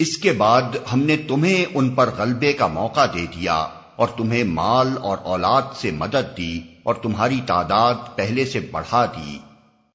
اس کے بعد ہم نے تمہیں ان پر غلبے کا موقع دے دیا اور تمہیں مال اور اولاد سے مدد دی اور تمہاری تعداد پہلے سے بڑھا دی۔